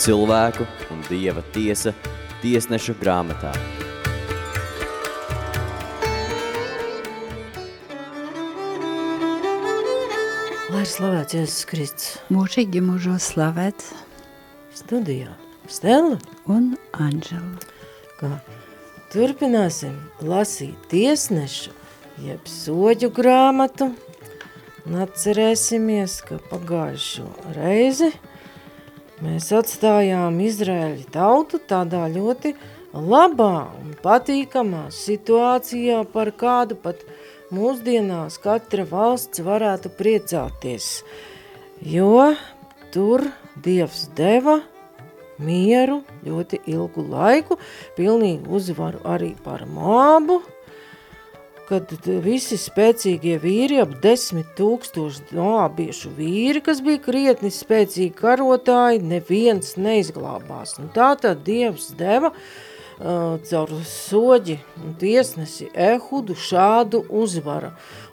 cilvēku un dieva tiesa tiesnešu grāmatā. Lai ir slavēts Jēzus Kristus. Mūžīgi mūžos slavēts. Studijā Stella un Anžela. Kā turpināsim lasīt tiesnešu, jeb soģu grāmatu. Un atcerēsimies, ka pagājušo reizi mēs atstājām Izraēļa tautu tādā ļoti labā un patīkamā situācijā, par kādu pat mūsdienās katra valsts varētu priecāties, jo tur Dievs deva mieru ļoti ilgu laiku, pilnīgu uzvaru arī par Moabu, kad visi spēcīgie vīri, ap desmit tūkstoši moabiešu vīri, kas bija krietni spēcīgi karotāji, neviens neizglābās. Un tā tad Dievs deva uh, caur soģi un tiesnesi Ehudu šādu uzvaru.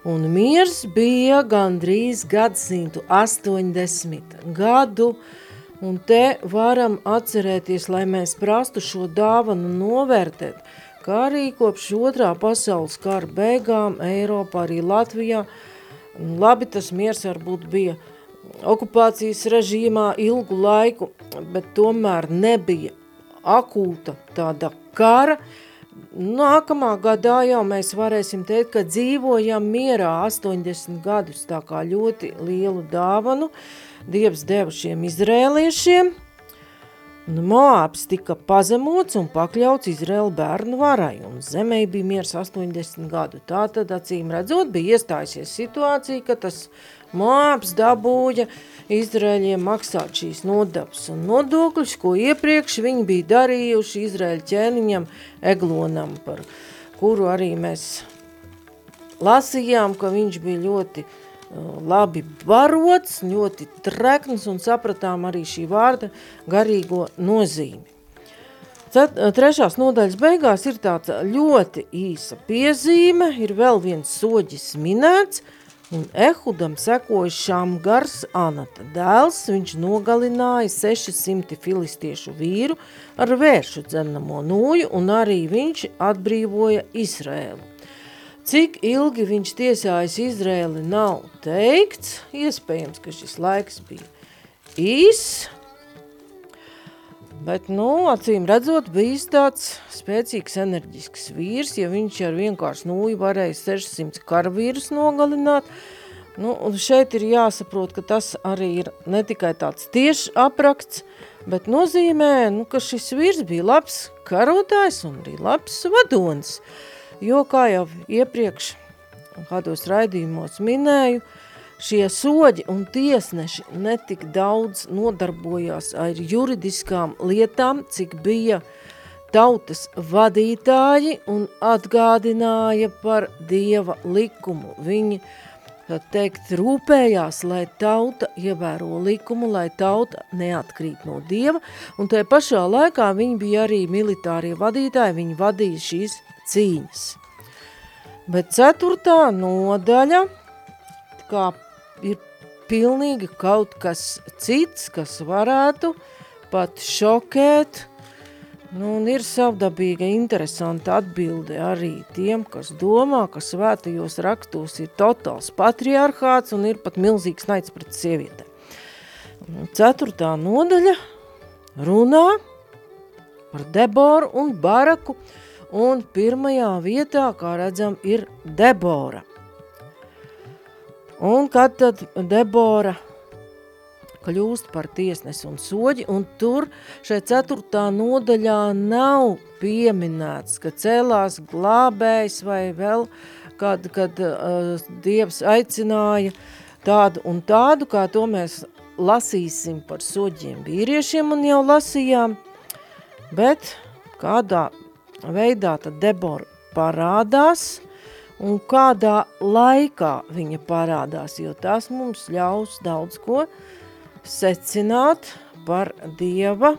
Un miers bija gandrīz gadsimtu 80 gadu, un te varam atcerēties, lai mēs prastu šo dāvanu novērtēt, kā arī kopš otrā pasaules kara beigām Eiropā, arī Latvijā. Labi, tas miers varbūt bija okupācijas režīmā ilgu laiku, bet tomēr nebija akūta tāda kara. Nākamā gadā jau mēs varēsim teikt, ka dzīvojam mierā 80 gadus, tā kā ļoti lielu dāvanu Dievs deva šiem izrēliešiem – Un Moabs tika pazemots un pakļauts Izraela bērnu varai, un zemē bija miers 80 gadu. Tā tad, acīm redzot, bija iestājusies situācija, ka tas Moabs dabūja Izraēļiem maksāt šīs nodevas un nodokļus, ko iepriekš viņi bija darījuši Izraēļa ķēniņam Eglonam, par kuru arī mēs lasījām, ka viņš bija ļoti labi barots, ļoti trekns un sapratām arī šī vārda garīgo nozīmi. Cet, trešās nodaļas beigās ir tāds ļoti īsa piezīme, ir vēl viens soģis minēts, un Ehudam sekoja Šamgars Anata dēls, viņš nogalināja 600 filistiešu vīru ar vēršu dzenamo nūju, un arī viņš atbrīvoja Izrēlu. Cik ilgi viņš tiesājas Izrēli nav teikts, iespējams, ka šis laiks bija īs, bet, nu, acīm redzot, bijis tāds spēcīgs enerģisks vīrs, ja viņš ar vienkārši nūju varēja 600 karavīrus nogalināt, nu, un šeit ir jāsaprot, ka tas arī ir ne tikai tāds tieši apraksts, bet nozīmē, nu, ka šis vīrs bija labs karotājs un arī labs vadonis. Uh, jo, kā jau iepriekš kādos raidījumos minēju, šie soģi un tiesneši netik daudz nodarbojās ar juridiskām lietām, cik bija tautas vadītāji un atgādināja par Dieva likumu. Viņi, tad teikt, rūpējās, lai tauta ievēro likumu, lai tauta neatkrīt no Dieva, un tajā pašā laikā viņi bija arī militārie vadītāji, viņi vadīja šīs cīņas. Bet ceturtā nodaļa, kā ir pilnīgi kaut kas cits, kas varētu pat šokēt, Nu, un ir savdabīga interesanta atbilde arī tiem, kas domā, ka svētajos rakstos ir totāls patriarchāts un ir pat milzīgs naids pret sievietēm. Ceturtā nodaļa runā par Deboru un Baraku, un pirmajā vietā, kā redzam, ir Debora. Un kad tad Debora kļūst par tiesnesi un soģi, un tur šeit ceturtā nodaļā nav pieminēts, ka cēlās glābējs vai vēl, kad, kad uh, Dievs aicināja tādu un tādu, kā to mēs lasīsim par soģiem vīriešiem un jau lasījām, bet kādā veidā tad Debora parādās un kādā laikā viņa parādās, jo tas mums ļaus daudz ko secināt par Dieva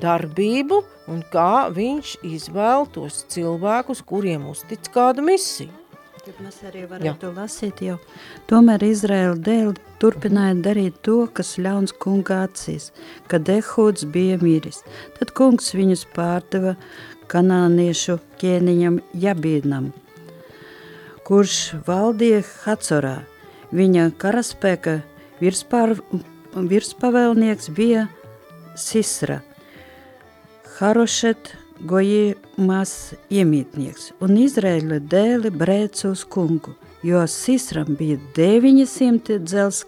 darbību un kā viņš izvēl tos cilvēkus, kuriem uztic kādu misiju. Tad mēs arī varētu Jā. lasīt jau. Tomēr Izraēla dēļ turpināja darīt to, kas ļauns kunga acīs, kad Ehūds bija miris. Tad kungs viņus pārdeva kanāniešu ķēniņam Jabīnam, kurš valdīja Hacorā. Viņa karaspēka virspār, virspavēlnieks bija Sisra. Harošet Gojimās iemītnieks, un Izraēla dēli brēca uz kungu, jo Sisram bija 900 dzels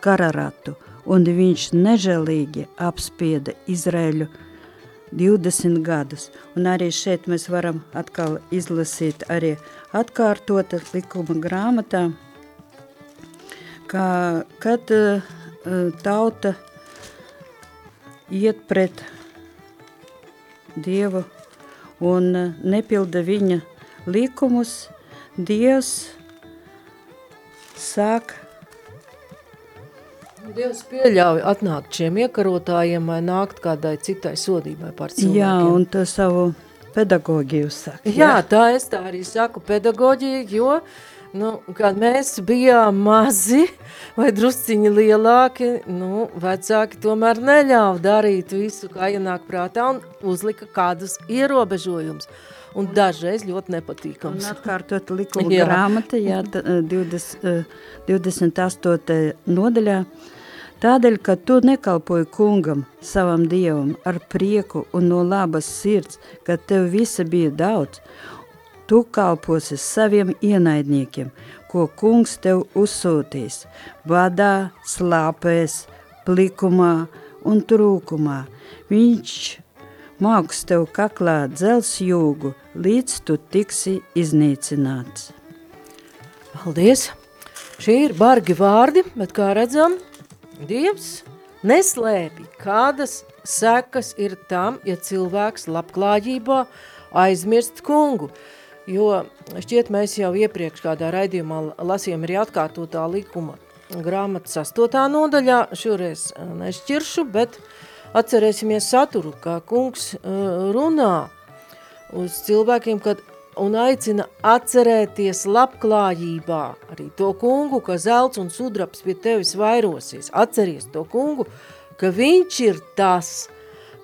kararatu, un viņš nežēlīgi apspieda Izraēļu 20 gadus. Un arī šeit mēs varam atkal izlasīt arī atkārtota likuma grāmatā, ka, kad uh, tauta iet pret Dievu un nepilda viņa likumus, Dievs sāk Dievs pieļauj atnākt šiem iekarotājiem vai nākt kādai citai sodībai par cilvēkiem. Jā, un to savu pedagogiju saka. Jā, jā tā es tā arī saku pedagoģiju, jo Nu, kad mēs bijām mazi vai drusciņi lielāki, nu, vecāki tomēr neļāva darīt visu, kā ienāk prātā un uzlika kādus ierobežojumus. Un dažreiz ļoti nepatīkams. Un atkārtot likuma jā. grāmata, jā, 20, 28. nodaļā, Tādēļ, ka tu nekalpoji kungam, savam dievam, ar prieku un no labas sirds, ka tev visa bija daudz, Tu kalposi saviem ienaidniekiem, ko kungs tev uzsūtīs, badā, slāpēs, plikumā un trūkumā. Viņš māks tev kaklā dzels jūgu, līdz tu tiksi iznīcināts. Paldies! Šie ir bargi vārdi, bet kā redzam, Dievs neslēpj, kādas sekas ir tam, ja cilvēks labklājībā aizmirst kungu. Jo šķiet mēs jau iepriekš kādā raidījumā lasījām arī atkārtotā likuma grāmatas astotā nodaļā, šoreiz eh, nešķiršu, bet atcerēsimies saturu, kā kungs eh, runā uz cilvēkiem, kad un aicina atcerēties labklājībā arī to kungu, ka zelts un sudraps pie tevis vairosies. Atceries to kungu, ka viņš ir tas,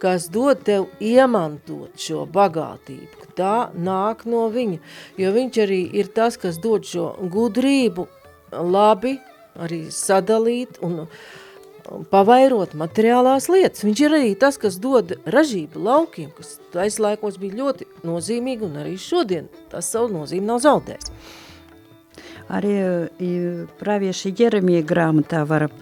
kas dod tev iemantot šo bagātību, ka tā nāk no viņa, jo viņš arī ir tas, kas dod šo gudrību labi arī sadalīt un pavairot materiālās lietas. Viņš ir arī tas, kas dod ražību laukiem, kas aizlaikos bija ļoti nozīmīgi un arī šodien tas savu nozīmi nav zaudējis. Arī pravieši Jeremija grāmatā varam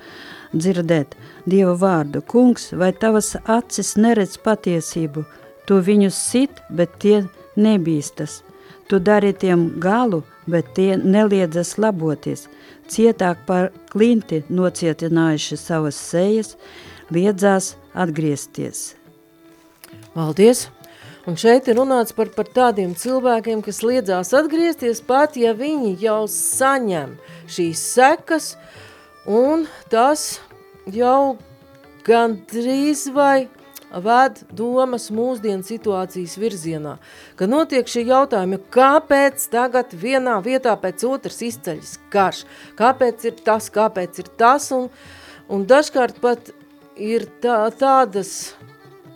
dzirdēt Dieva vārdu. Kungs, vai tavas acis neredz patiesību? Tu viņus sit, bet tie nebīstas. Tu dari tiem galu, bet tie neliedzas laboties. Cietāk par klinti nocietinājuši savas sejas, liedzās atgriezties. Paldies! Un šeit ir runāts par, par tādiem cilvēkiem, kas liedzās atgriezties pat, ja viņi jau saņem šīs sekas, un tas jau gandrīz vai ved domas mūsdienu situācijas virzienā, ka notiek šie jautājumi, kāpēc tagad vienā vietā pēc otras izceļas karš, kāpēc ir tas, kāpēc ir tas, un, un dažkārt pat ir tā, tādas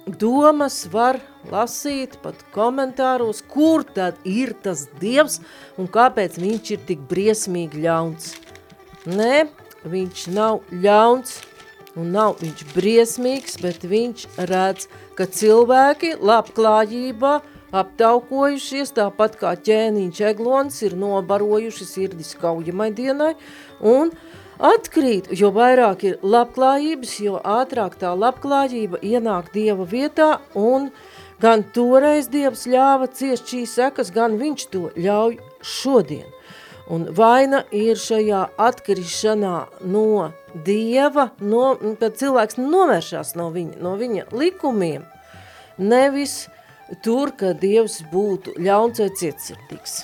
domas var lasīt pat komentāros, kur tad ir tas dievs un kāpēc viņš ir tik briesmīgi ļauns. Nē, viņš nav ļauns, un nav viņš briesmīgs, bet viņš redz, ka cilvēki labklājībā aptaukojušies, tāpat kā ķēniņš eglons ir nobarojuši sirdis kaujamai dienai, un atkrīt, jo vairāk ir labklājības, jo ātrāk tā labklājība ienāk Dieva vietā, un gan toreiz Dievs ļāva ciest šīs sekas, gan viņš to ļauj šodien. Un vaina ir šajā atkrišanā no Dieva, no, kad cilvēks novēršās no viņa, no viņa likumiem, nevis tur, ka Dievs būtu ļauns vai cietsirdīgs.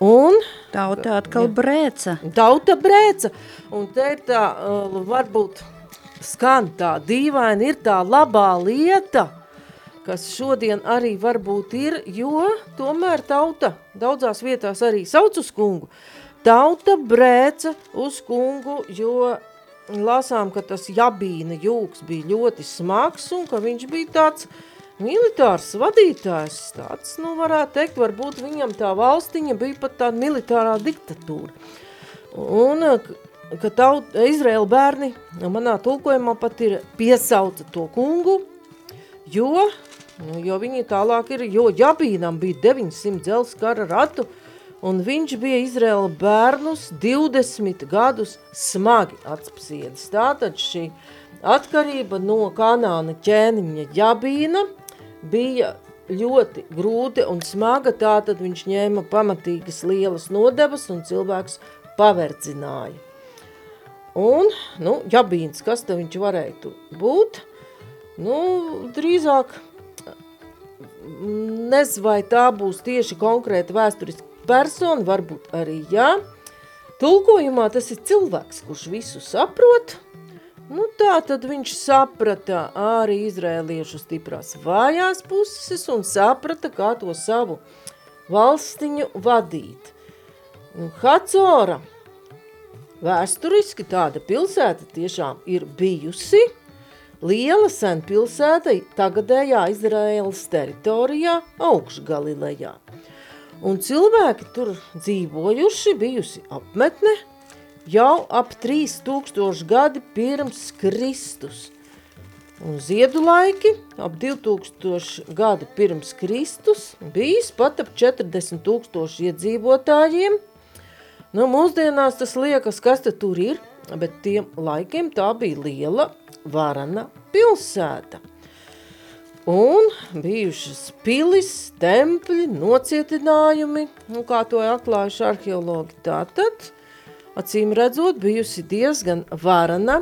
Un tauta atkal jā, brēca. Tauta brēca. Un te ir tā, varbūt skan tā dīvaini, ir tā labā lieta, kas šodien arī varbūt ir, jo tomēr tauta daudzās vietās arī sauc uz kungu. Tauta brēca uz kungu, jo lasām, ka tas jabīna jūks bija ļoti smags un ka viņš bija tāds militārs vadītājs, tāds, nu, varētu teikt, varbūt viņam tā valstiņa bija pat tāda militārā diktatūra. Un, ka taut, Izraela bērni, manā tulkojumā pat ir piesauca to kungu, jo, nu, jo viņi tālāk ir, jo Jabīnam bija 900 dzels kara ratu, un viņš bija Izraela bērnus 20 gadus smagi atspasiedis. Tātad šī atkarība no kanāna ķēniņa Jabīna bija ļoti grūti un smaga, tātad viņš ņēma pamatīgas lielas nodevas un cilvēks paverdzināja. Un, nu, Jabīns, kas te viņš varētu būt? Nu, drīzāk, nezinu, vai tā būs tieši konkrēta vēsturiska persona, varbūt arī jā. Tulkojumā tas ir cilvēks, kurš visu saprot. Nu tā tad viņš saprata arī izrēliešu stiprās vājās puses un saprata, kā to savu valstiņu vadīt. Un Hacora vēsturiski tāda pilsēta tiešām ir bijusi, liela sen pilsēta tagadējā Izraēlas teritorijā augšgalilejā un cilvēki tur dzīvojuši, bijusi apmetne jau ap 3000 gadi pirms Kristus. Un ziedu laiki ap 2000 gadi pirms Kristus bijis pat ap 40 tūkstoši iedzīvotājiem. Nu, mūsdienās tas liekas, kas te tur ir, bet tiem laikiem tā bija liela varana pilsēta un bijušas pilis, tempļi, nocietinājumi, nu, kā to atklājuši arheologi. Tātad, acīm redzot, bijusi diezgan varana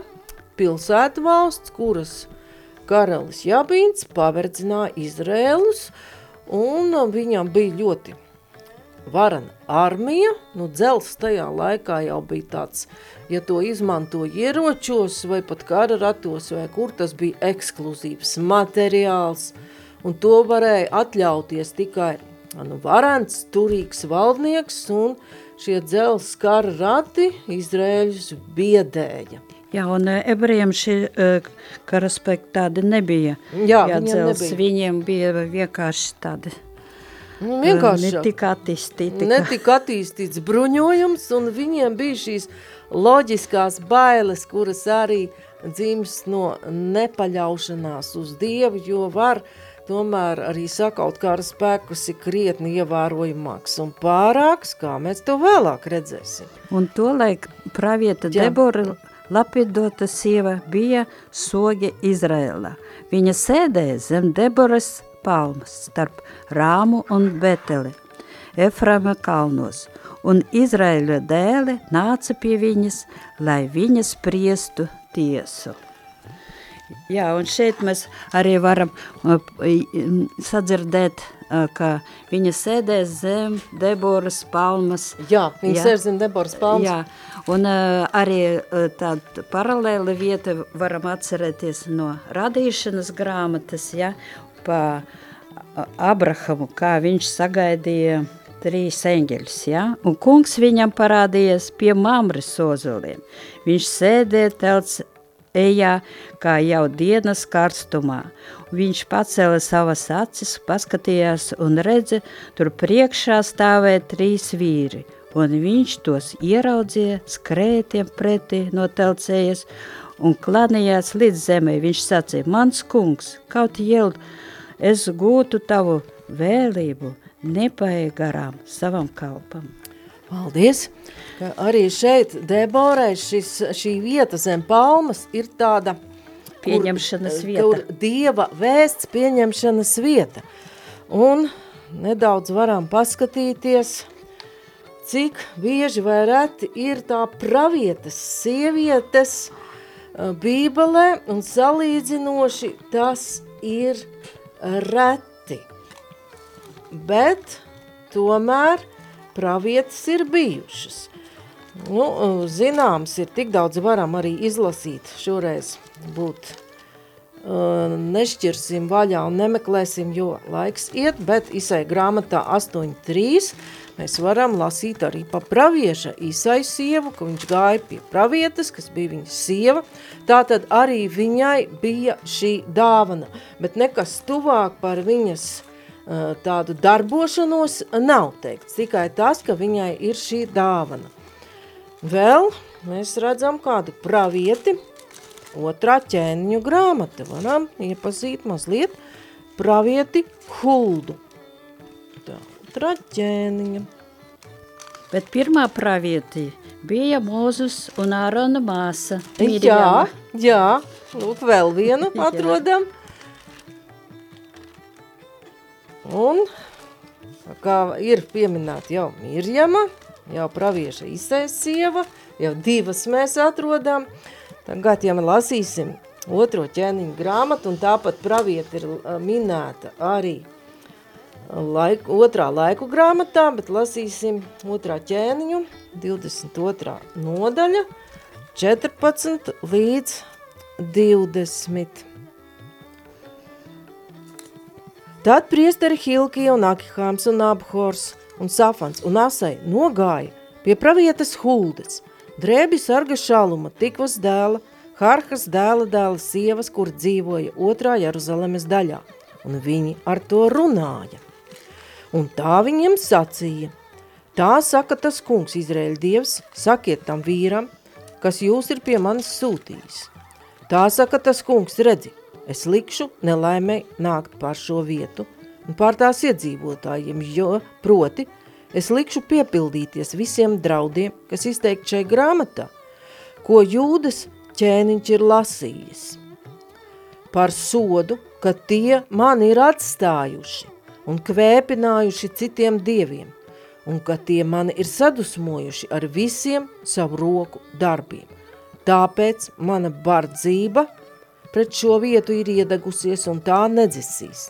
pilsētu valsts, kuras karalis Jabīns paverdzināja Izrēlus, un viņam bija ļoti varana armija, nu dzels tajā laikā jau bija tāds ja to izmanto ieročos vai pat kara ratos, vai kur tas bija ekskluzīvs materiāls, un to varēja atļauties tikai nu, varants, turīgs valdnieks, un šie dzels kara rati Izrēļus biedēja. Jā, un e, ebrejiem šie uh, karaspekti tādi nebija Jā, jādzels, nebija. viņiem bija vienkārši tādi vienkārši netika attīstīti. Netika attīstīts bruņojums, un viņiem bija šīs loģiskās bailes, kuras arī dzimst no nepaļaušanās uz Dievu, jo var tomēr arī sakaut kara spēkus ir krietni ievērojamāks un pārāks, kā mēs to vēlāk redzēsim. Un to laik pravieta Jā. Debora lapidota sieva bija soge Izrēlā. Viņa sēdēja zem Deboras palmas starp Rāmu un Beteli, Eframa kalnos – un Izraēļa dēle nāca pie viņas, lai viņa spriestu tiesu. Jā, un šeit mēs arī varam uh, sadzirdēt, uh, ka viņa sēdēs zem Deboras palmas. Jā, viņa jā. sēž zem Deboras palmas. Jā, un uh, arī tāda paralēla vieta varam atcerēties no radīšanas grāmatas, ja, pa Abrahamu, kā viņš sagaidīja trīs eņģeļus, ja? un kungs viņam parādījies pie mamras ozoliem. Viņš sēdēja telts ejā, kā jau dienas karstumā. Viņš pacēla savas acis, paskatījās un redzi, tur priekšā stāvēja trīs vīri, un viņš tos ieraudzīja skrētiem pretī no telcējas un klanījās līdz zemē. Viņš sacīja, mans kungs, kaut jeld, es gūtu tavu vēlību, nepaiet garām savam kalpam. Paldies! Ka arī šeit Deborai šis, šī vieta zem palmas ir tāda pieņemšanas kur, vieta. Kur dieva vēsts pieņemšanas vieta. Un nedaudz varam paskatīties, cik bieži vai reti ir tā pravietas sievietes bībelē un salīdzinoši tas ir reti bet tomēr pravietas ir bijušas. Nu, zināms, ir tik daudz varam arī izlasīt šoreiz būt nešķirsim vaļā un nemeklēsim, jo laiks iet, bet Isai grāmatā 8.3 mēs varam lasīt arī pa pravieša Isai sievu, ka viņš gāja pie pravietes, kas bija viņas sieva, tātad arī viņai bija šī dāvana, bet nekas tuvāk par viņas tādu darbošanos nav teikts, tikai tas, ka viņai ir šī dāvana. Vēl mēs redzam kādu pravieti, otrā ķēniņu grāmata. Varam iepazīt mazliet pravieti Huldu. Tā, otrā ķēniņa. Bet pirmā pravieti bija Mūzus un Ārona māsa. Mirjama. Jā, jā, lūk, vēl vienu atrodam. Un, kā ir pieminēta jau Mirjama, jau pravieša Isēs sieva, jau divas mēs atrodam. Tagad, ja mēs lasīsim otro ķēniņu grāmatu, un tāpat pravieta ir minēta arī laiku, otrā laiku grāmatā, bet lasīsim otrā ķēniņu, 22. nodaļa, 14 līdz 20. Tad priesteri Hilkija un Akihāms un Abhors un Safans un Asai nogāja pie pravietas Huldes, drēbi sarga šaluma tikvas dēla, Harhas dēla dēla sievas, kur dzīvoja otrā Jeruzalemes daļā, un viņi ar to runāja. Un tā viņiem sacīja, tā saka tas kungs Izraēļa dievs, sakiet tam vīram, kas jūs ir pie manis sūtījis. Tā saka tas kungs, redzi, es likšu nelaimei nākt pār šo vietu un pār tās iedzīvotājiem, jo, proti, es likšu piepildīties visiem draudiem, kas izteikti šai grāmatā, ko jūdas ķēniņš ir lasījis. Par sodu, ka tie mani ir atstājuši un kvēpinājuši citiem dieviem, un ka tie mani ir sadusmojuši ar visiem savu roku darbiem. Tāpēc mana bardzība pret šo vietu ir iedegusies un tā nedzisīs.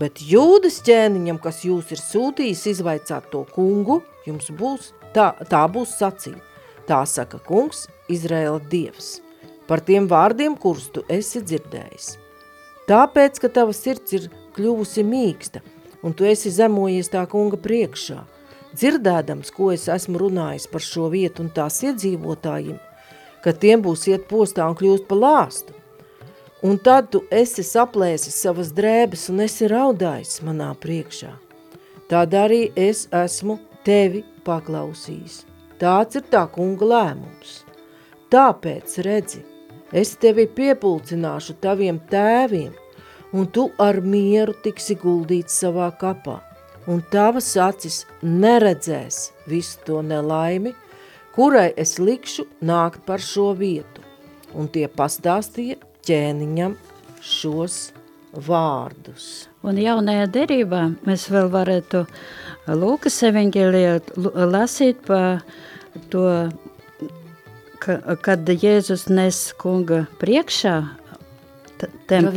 Bet jūdas ķēniņam, kas jūs ir sūtījis izvaicāt to kungu, jums būs, tā, tā būs sacīt. Tā saka kungs, Izraela dievs, par tiem vārdiem, kurus tu esi dzirdējis. Tāpēc, ka tava sirds ir kļuvusi mīksta, un tu esi zemojies tā kunga priekšā, dzirdēdams, ko es esmu runājis par šo vietu un tās iedzīvotājiem, ka tiem būs iet postā un kļūst pa lāstu, Un tad tu esi saplēsis savas drēbes un esi raudājis manā priekšā. Tad arī es esmu tevi paklausījis. Tāds ir tā kunga lēmums. Tāpēc redzi, es tevi piepulcināšu taviem tēviem, un tu ar mieru tiksi guldīts savā kapā, un tavas acis neredzēs visu to nelaimi, kurai es likšu nākt par šo vietu. Un tie pastāstīja ķēniņam šos vārdus. Un jaunajā derībā mēs vēl varētu Lūkas evaņģēlijā lasīt par to, ka, kad Jēzus nes kunga priekšā temp,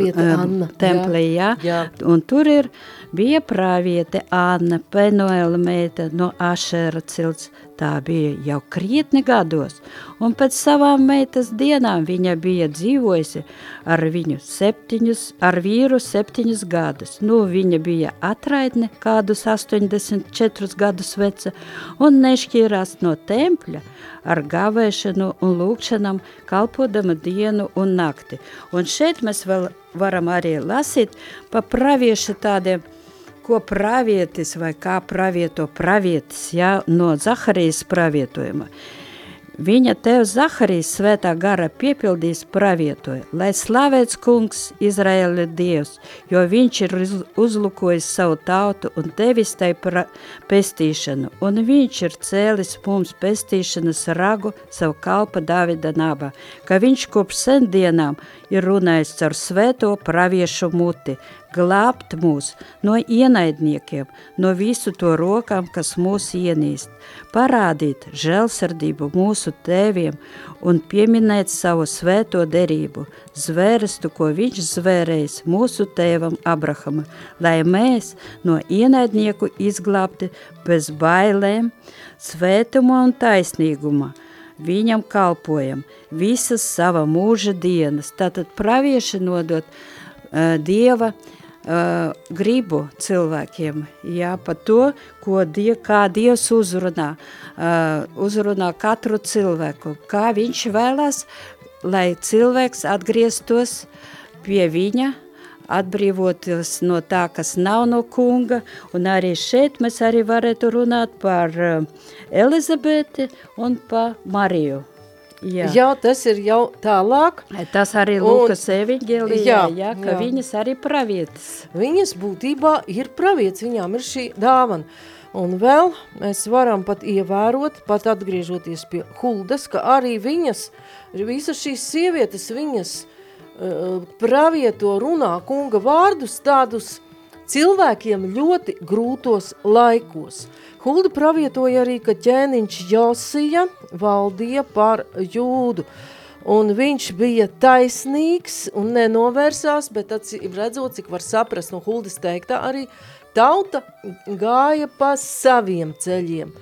templī, jā. jā. Un tur ir, bija prāviete Anna, Penuela meita no Ašera cilts, tā bija jau krietni gados, un pēc savām meitas dienām viņa bija dzīvojusi ar viņu septiņus, ar vīru septiņus gadus. Nu, viņa bija atraidne kādus 84 gadus veca un nešķīrās no tempļa ar gavēšanu un lūkšanam, kalpodama dienu un nakti. Un šeit mēs vēl varam arī lasīt pa praviešu tādiem ko pravietis vai kā pravieto pravietis, ja, no Zaharijas pravietojuma. Viņa tev Zaharijas svētā gara piepildīs pravietoja, lai slavēts kungs Izraēla dievs, jo viņš ir uzlukojis savu tautu un devis tai pestīšanu, un viņš ir cēlis mums pestīšanas ragu savu kalpa Davida nabā, ka viņš kopš sendienām ir runājis caur svēto praviešu muti, glābt mūs no ienaidniekiem, no visu to rokām, kas mūs ienīst, parādīt žēlsardību mūsu tēviem un pieminēt savu svēto derību, zvērestu, ko viņš zvērējis mūsu tēvam Abrahama, lai mēs no ienaidnieku izglābti bez bailēm, svētuma un taisnīguma, viņam kalpojam visas sava mūža dienas. Tātad pravieši nodot uh, Dieva uh, gribu cilvēkiem, jā, par to, ko die, kā Dievs uzrunā, uh, uzrunā katru cilvēku, kā viņš vēlās, lai cilvēks atgrieztos pie viņa, atbrīvoties no tā, kas nav no kunga, un arī šeit mēs arī varētu runāt par uh, Elizabeti un par Mariju. Jā. jā, tas ir jau tālāk. Tas arī Lukas eviņģēlijā, jā, jā, ka jā. viņas arī pravietas. Viņas būtībā ir pravietas, viņām ir šī dāvana. Un vēl mēs varam pat ievērot, pat atgriežoties pie Huldas, ka arī viņas, visas šīs sievietes, viņas uh, pravieto runā kunga vārdus tādus cilvēkiem ļoti grūtos laikos. Hulda pravietoja arī, ka ķēniņš Josija valdīja par jūdu, un viņš bija taisnīgs un nenovērsās, bet redzot, cik var saprast no Huldas teiktā, arī tauta gāja pa saviem ceļiem.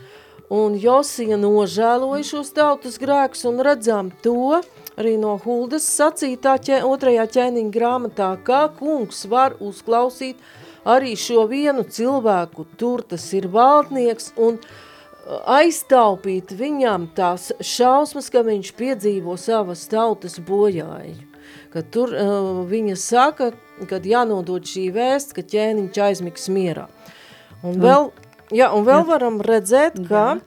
Un Josija nožēloja šos tautas grēkus un redzām to, arī no Huldas sacītā ķē, otrajā ķēniņa grāmatā, kā kungs var uzklausīt arī šo vienu cilvēku, tur tas ir valdnieks, un uh, aiztaupīt viņam tās šausmas, ka viņš piedzīvo savas tautas bojāju. Kad tur uh, viņa saka, kad jānodod šī vēsts, ka ķēniņš aizmiks mierā. Un vēl, jā, un vēl varam redzēt, ka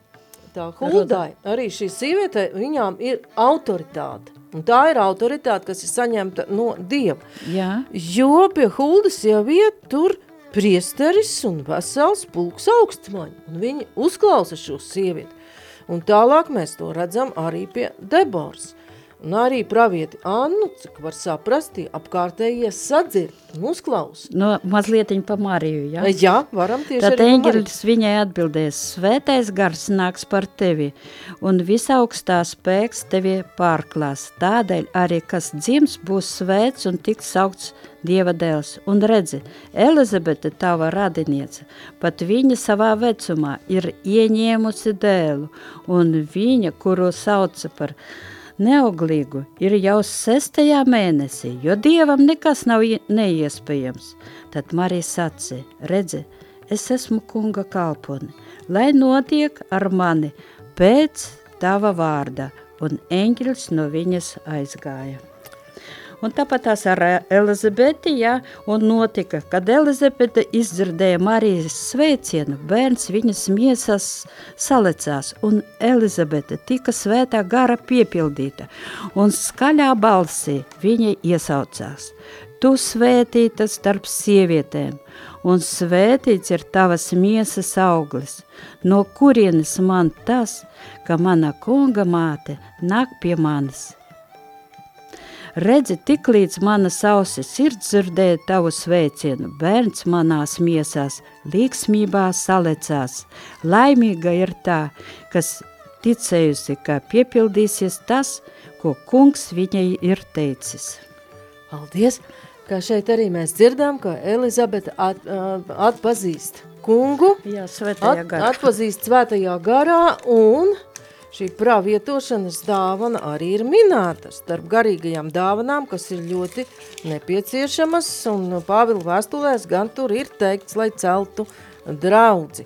tā Huldai, arī šī sieviete, viņām ir autoritāte. Un tā ir autoritāte, kas ir saņemta no Dieva. Jā. Jo pie Huldas jau iet tur priesteris un vesels pulks augstmaņi, un viņi uzklausa šo sievieti. Un tālāk mēs to redzam arī pie Debors. Un arī pravieti Annu, cik var saprast, apkārtējie sadzird un uzklaus. No mazlietiņ pa Mariju, ja? Jā, varam tieši Tad eņģelis viņai atbildēs, svētais gars nāks par tevi, un visaugstā spēks tevi pārklās. Tādēļ arī, kas dzims, būs svēts un tiks saukts Dieva dēls. Un redzi, Elizabete, tava radiniece, pat viņa savā vecumā ir ieņēmusi dēlu, un viņa, kuru sauca par neauglīgu, ir jau sestajā mēnesī, jo Dievam nekas nav neiespējams. Tad Marija sacīja, redzi, es esmu kunga kalponi, lai notiek ar mani pēc tava vārda, un eņģelis no viņas aizgāja. Un tāpat tās ar Elizabeti, ja, un notika, kad Elizabete izdzirdēja Marijas sveicienu, bērns viņas miesas salecās, un Elizabete tika svētā gara piepildīta, un skaļā balsī viņa iesaucās. Tu svētīta starp sievietēm, un svētīts ir tavas miesas auglis. No kurienes man tas, ka mana kunga māte nāk pie manis? Redzi, tik līdz manas ausis ir dzirdēja tavu sveicienu, bērns manās miesās, līksmībā salecās. Laimīga ir tā, kas ticējusi, ka piepildīsies tas, ko kungs viņai ir teicis. Paldies! Kā šeit arī mēs dzirdām, ka Elizabete at, atpazīst kungu, Jā, svētajā at, atpazīst svētajā garā un Šī pravietošanas dāvana arī ir minēta starp garīgajām dāvanām, kas ir ļoti nepieciešamas, un Pāvila vēstulēs gan tur ir teikts, lai celtu draudzi.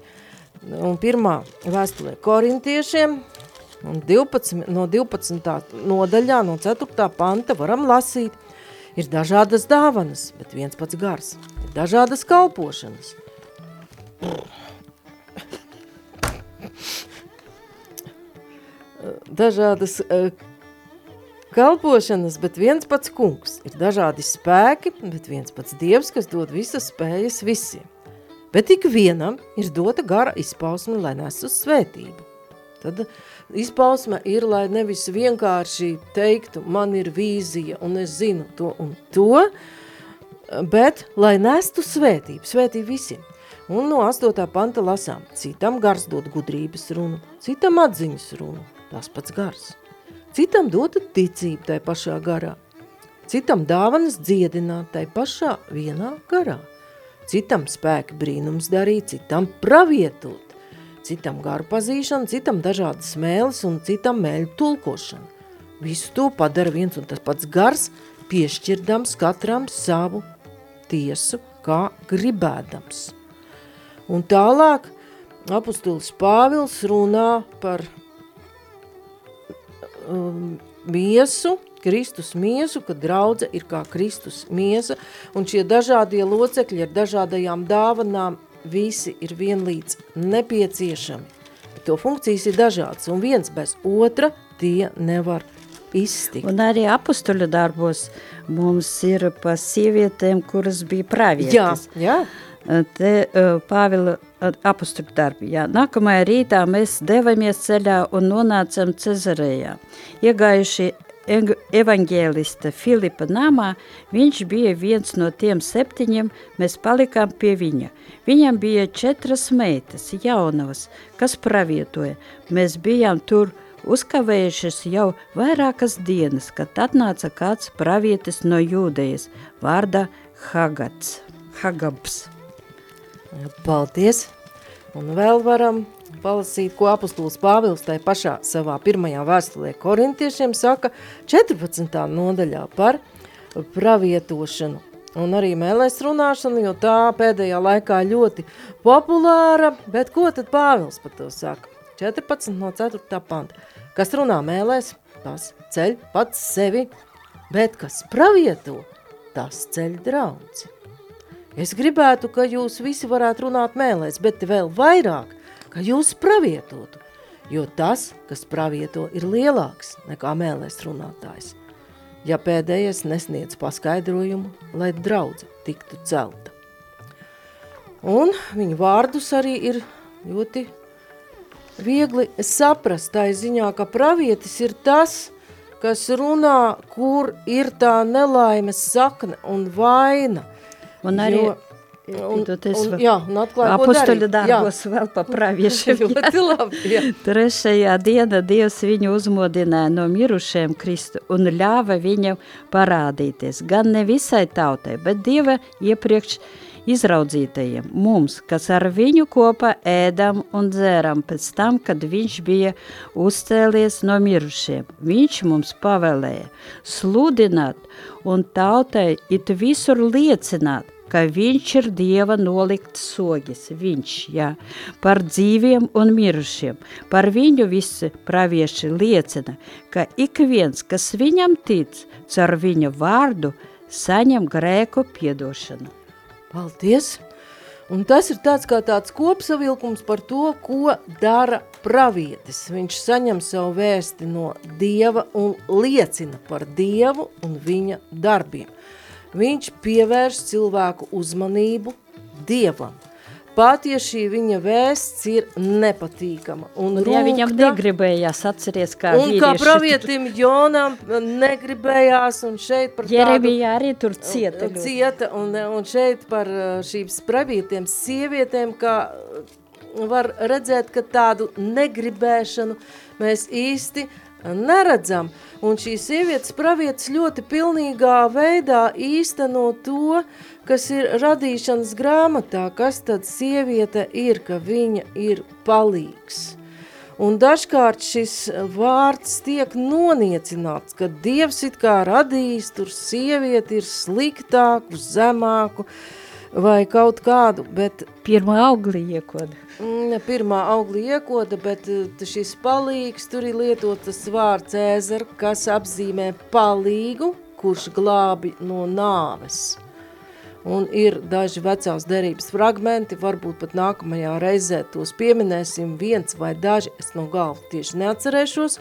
Un pirmā vēstulē korintiešiem, un 12, no 12. nodaļā, no 4. panta varam lasīt, ir dažādas dāvanas, bet viens pats gars, ir dažādas kalpošanas. Dažādas uh, kalpošanas, bet viens pats kungs. Ir dažādi spēki, bet viens pats dievs, kas dod visas spējas visiem. Bet ik vienam ir dota gara izpausme, lai nes uz svētību. Tad izpausme ir, lai nevis vienkārši teiktu, man ir vīzija un es zinu to un to, bet lai nestu svētību, svētību visiem. Un no 8. panta lasām, citam gars dod gudrības runu, citam atziņas runu, tās pats gars. Citam dota ticība tai pašā garā, citam dāvanas dziedināt tai pašā vienā garā, citam spēki brīnums darīt, citam pravietot, citam garu pazīšana, citam dažādas mēles un citam mēļu tulkošana. Visu to padara viens un tas pats gars, piešķirdams katram savu tiesu, kā gribēdams. Un tālāk apustulis Pāvils runā par um, miesu, Kristus miesu, ka draudze ir kā Kristus miesa, un šie dažādie locekļi ar dažādajām dāvanām visi ir vienlīdz nepieciešami. Bet to funkcijas ir dažādas, un viens bez otra tie nevar iztikt. Un arī apustuļu darbos mums ir pa sievietēm, kuras bija pravietas. Jā, jā. Te uh, Pāvila apustuļu darbi. Jā. Nākamajā rītā mēs devamies ceļā un nonācam Cezarējā. Iegājuši evaņģēlista Filipa namā, viņš bija viens no tiem septiņiem, mēs palikām pie viņa. Viņam bija četras meitas, jaunavas, kas pravietoja. Mēs bijām tur uzkavējušies jau vairākas dienas, kad atnāca kāds pravietis no jūdejas, vārda Hagats, Hagabs. Paldies! Un vēl varam palasīt, ko apustulis Pāvils tai pašā savā pirmajā vēstulē korintiešiem saka 14. nodaļā par pravietošanu. Un arī mēlēs runāšanu, jo tā pēdējā laikā ļoti populāra, bet ko tad Pāvils par to saka? 14 no 4. panta. Kas runā mēlēs, tas ceļ pats sevi, bet kas pravieto, tas ceļ draudzi. Es gribētu, ka jūs visi varētu runāt mēlēs, bet vēl vairāk ka jūs pravietotu, jo tas, kas pravieto, ir lielāks nekā mēlēs runātājs. Ja pēdējais nesniedz paskaidrojumu, lai draudze tiktu celta. Un viņa vārdus arī ir ļoti viegli saprast, tā ziņā, ka pravietis ir tas, kas runā, kur ir tā nelaimes sakne un vaina. Un arī jo, Un, un, jā, un atklāja, Apustuļu darbos jā. vēl pa praviešiem. Ļoti labi, jā. Trešajā diena Dievs viņu uzmodināja no mirušiem Kristu un ļāva viņam parādīties. Gan ne visai tautai, bet Dieva iepriekš izraudzītajiem, mums, kas ar viņu kopā ēdam un dzēram pēc tam, kad viņš bija uzcēlies no mirušiem. Viņš mums pavēlēja sludināt un tautai it visur liecināt, ka viņš ir Dieva nolikts sogis, viņš, jā, par dzīviem un mirušiem. Par viņu visi pravieši liecina, ka ik viens, kas viņam tic, caur viņa vārdu, saņem grēku piedošanu. Paldies! Un tas ir tāds kā tāds kopsavilkums par to, ko dara pravietis. Viņš saņem savu vēsti no Dieva un liecina par Dievu un viņa darbiem viņš pievērš cilvēku uzmanību Dievam. Pat ja šī viņa vēsts ir nepatīkama un, un ja viņam negribējās atceries kā un vīrieši. kā pravietim Jonam negribējās un šeit par Jeremijā arī tur cieta. Cieta un, un šeit par uh, šīs pravietiem sievietēm, kā var redzēt, ka tādu negribēšanu mēs īsti neredzam. Un šīs sievietes pravietas ļoti pilnīgā veidā īsteno to, kas ir radīšanas grāmatā, kas tad sieviete ir, ka viņa ir palīgs. Un dažkārt šis vārds tiek noniecināts, ka Dievs it kā radījis tur sievieti ir sliktāku, zemāku, uh, vai kaut kādu, bet... Pirmā augli iekoda. Ne mm, pirmā augli iekoda, bet eh, šis palīgs, tur ir lietotas vārds ēzer, kas apzīmē palīgu, kurš glābi no nāves. Un ir daži vecās derības fragmenti, varbūt pat nākamajā reizē tos pieminēsim viens vai daži, es no galva tieši neatcerēšos,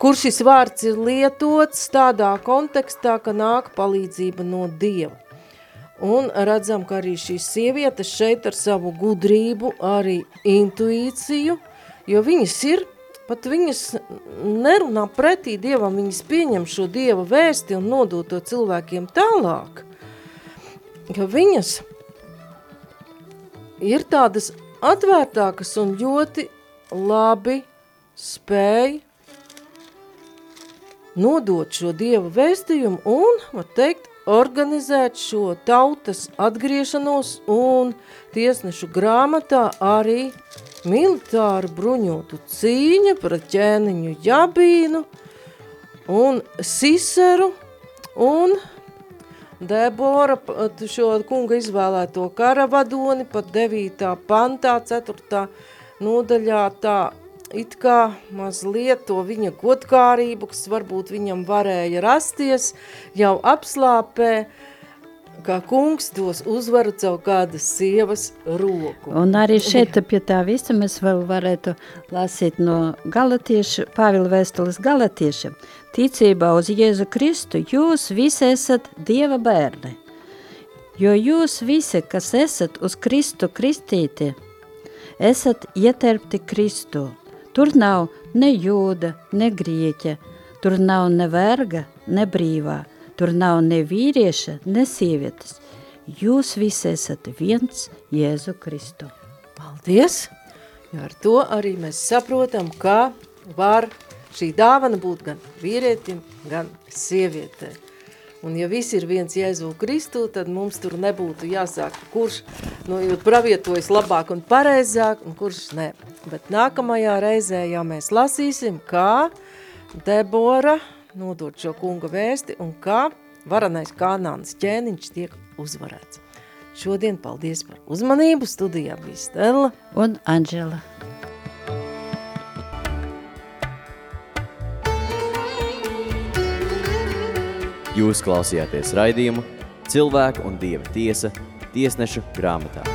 kur šis vārds ir lietots tādā kontekstā, ka nāk palīdzība no Dieva. Un redzam, ka arī šīs sievietes šeit ar savu gudrību, arī intuīciju, jo viņas ir, pat viņas nerunā pretī Dievam, viņas pieņem šo Dieva vēsti un nodot to cilvēkiem tālāk. Ka viņas ir tādas atvērtākas un ļoti labi spēj nodot šo Dieva vēstījumu un, var teikt, organizēt šo tautas atgriešanos un tiesnešu grāmatā arī militāru bruņotu cīņa pret ķēniņu Jabīnu un Siseru un Debora šo kunga izvēlēto karavadoni pat 9. pantā, 4. nodaļā tā it kā mazliet to viņa godkārību, kas varbūt viņam varēja rasties, jau apslāpē, kā kungs dos uzvaru caur kādas sievas roku. Un arī šeit pie tā visa mēs vēl varētu lasīt no galatiešu, Pāvila vēstules galatiešiem. Ticībā uz Jēzu Kristu jūs visi esat Dieva bērni, jo jūs visi, kas esat uz Kristu kristīti, esat ieterpti Kristu. Tur nav ne jūda, ne grieķa, tur nav ne verga, ne brīvā, tur nav ne vīrieša, ne sievietes. Jūs visi esat viens Jēzu Kristu. Paldies! Jo ar to arī mēs saprotam, kā var šī dāvana būt gan vīrietim, gan sievietē. Un ja viss ir viens Jēzu Kristu, tad mums tur nebūtu jāsāk, kurš nu, ir pravietojis labāk un pareizāk, un kurš ne. Bet nākamajā reizē jau mēs lasīsim, kā Debora nodot šo kunga vēsti un kā varanais kanāns ķēniņš tiek uzvarēts. Šodien paldies par uzmanību, studijā bija Stella un Anģela. Jūs klausījāties raidījumu Cilvēku un Dieva tiesa tiesnešu grāmatā.